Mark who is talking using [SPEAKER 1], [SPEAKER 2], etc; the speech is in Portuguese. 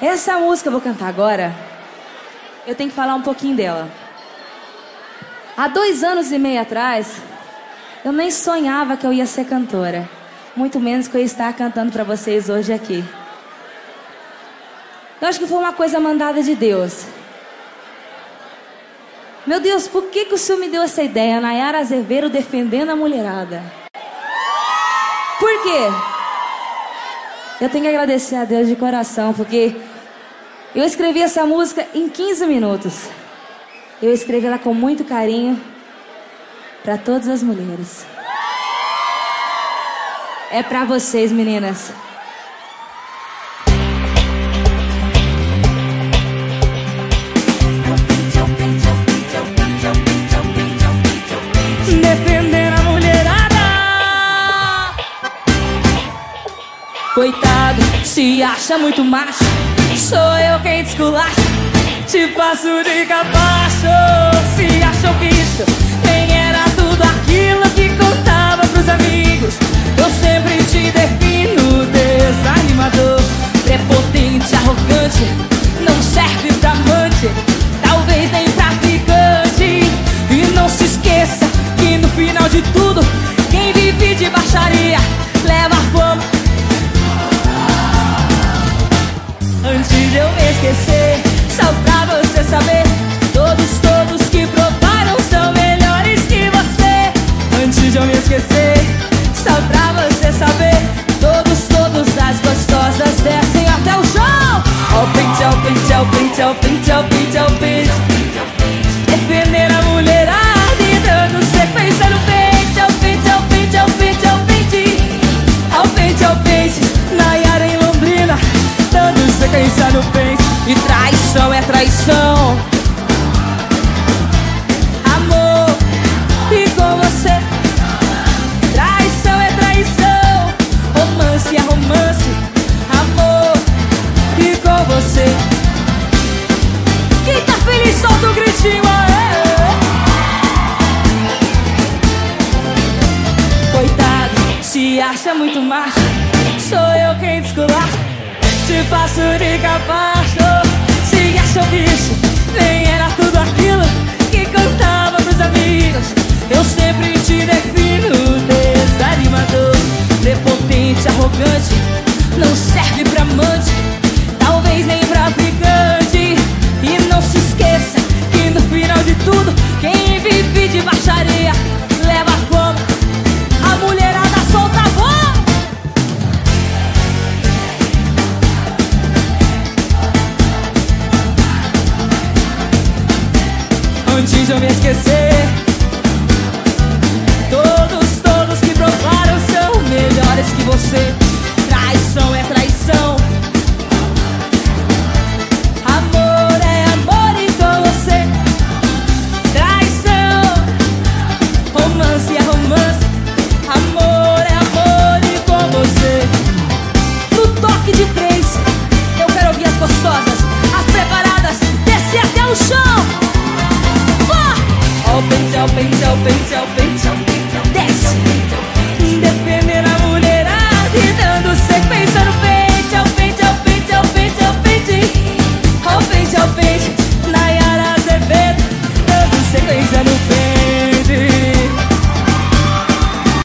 [SPEAKER 1] Essa música eu vou cantar agora. Eu tenho que falar um pouquinho dela. Há dois anos e meio atrás, eu nem sonhava que eu ia ser cantora. Muito menos que eu ia estar cantando para vocês hoje aqui. Eu acho que foi uma coisa mandada de Deus. Meu Deus, por que, que o senhor me deu essa ideia? Nayara Azevedo defendendo a mulherada. Por quê? Eu tenho que agradecer a Deus de coração, porque eu escrevi essa música em 15 minutos. Eu escrevi ela com muito carinho para todas as mulheres. É para vocês, meninas. Se acha muito macho. Sou eu quem te esculacha. Te passo de capacho. Se achou de eu Romance é romance. Amor, e com você. Quem tá feliz, solta o gritinho, aê! Coitado, se acha muito macho. Sou eu quem esculacha. Te passo de capacho. Se acha o bicho, nem era arrogante. Não serve pra amante, talvez nem pra ficante. E não se esqueça que no final de tudo, quem vive de baixaria leva fama. A mulherada solta a voz. Antes de eu me esquecer ao peito, ao peito, ao peito, desce. Defender a mulherada e dando.